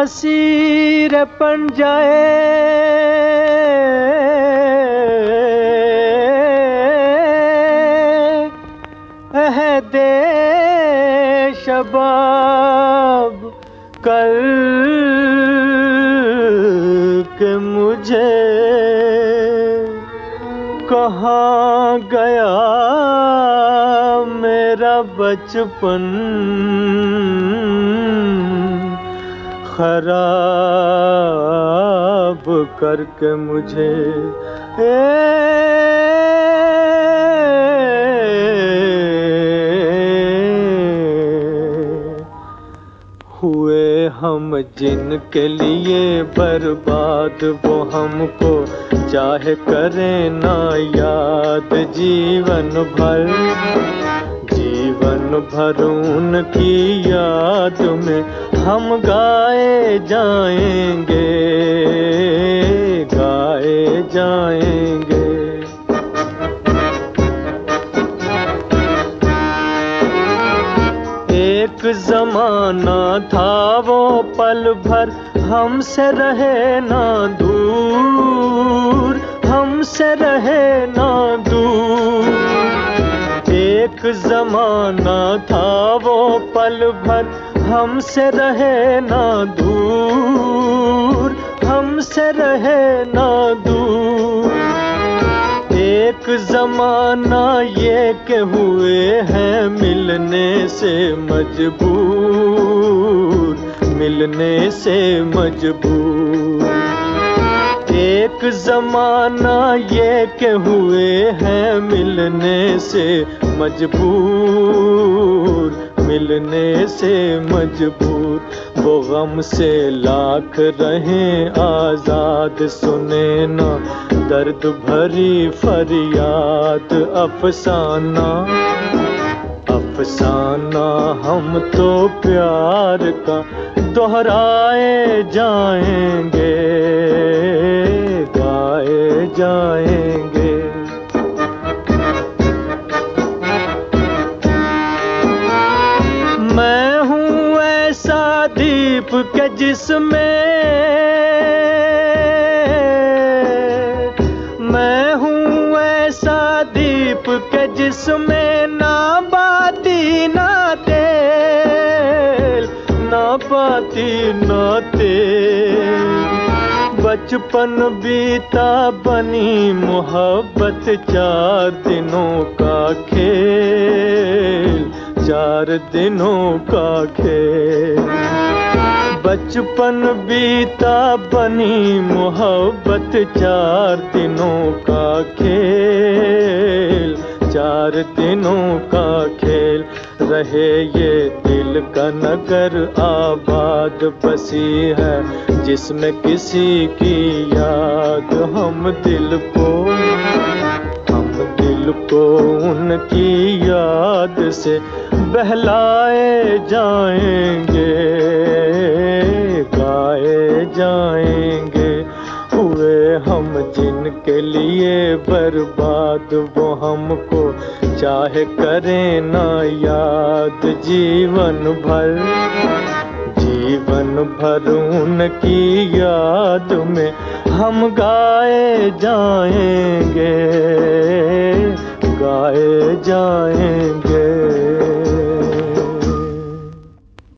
Asir पन जाए। दे शबाब कल के मुझे कहाँ गया मेरा बचपन? खराब करके मुझे ए हुए हम जिनके लिए बर्बाद वो हमको चाहे करें ना याद जीवन भर। जीवन भर उनकी याद में हम गाए जाएँगे गाए जाएँगे। एक जमाना था वो पल भर हमसे रहे ना दूर। हमसे रहे ना दूर। एक जमाना था वो पल भर हमसे रहे ना दूर। हमसे रहे ना दूर। एक जमाना ये के हुए हैं मिलने से मजबूर। मिलने से मजबूर। एक जमाना ये के हुए हैं मिलने से मजबूर, मिलने से मजबूर। वो गम से लाख रहें आज़ाद, सुने ना दर्द भरी फरियाद, अफसाना। अफसाना, हम तो प्यार का दोहराए जाएँगे, गाए जाएँगे। मैं हूँ ऐसा दीप के जिसमें, मैं हूँ ऐसा दीप के जिसमें ना बाती ना तेल बचपन बीता बनी मोहब्बत चार दिनों का खेल, चार दिनों का खेल। बचपन बीता बनी मोहब्बत चार दिनों का खेल, चार दिनों का खेल। रहे ये दिल का नगर आबाद बसी है, जिसमें किसी की याद हम दिल को, हम दिल को उनकी याद से बहलाए जाएँगे। जिनके लिए बर्बाद वो हमको चाहे करें ना याद। जीवन भर जीवन भर उनकी याद में हम गाए जाएँगे गाए जाएँगे।